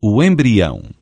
o embrião.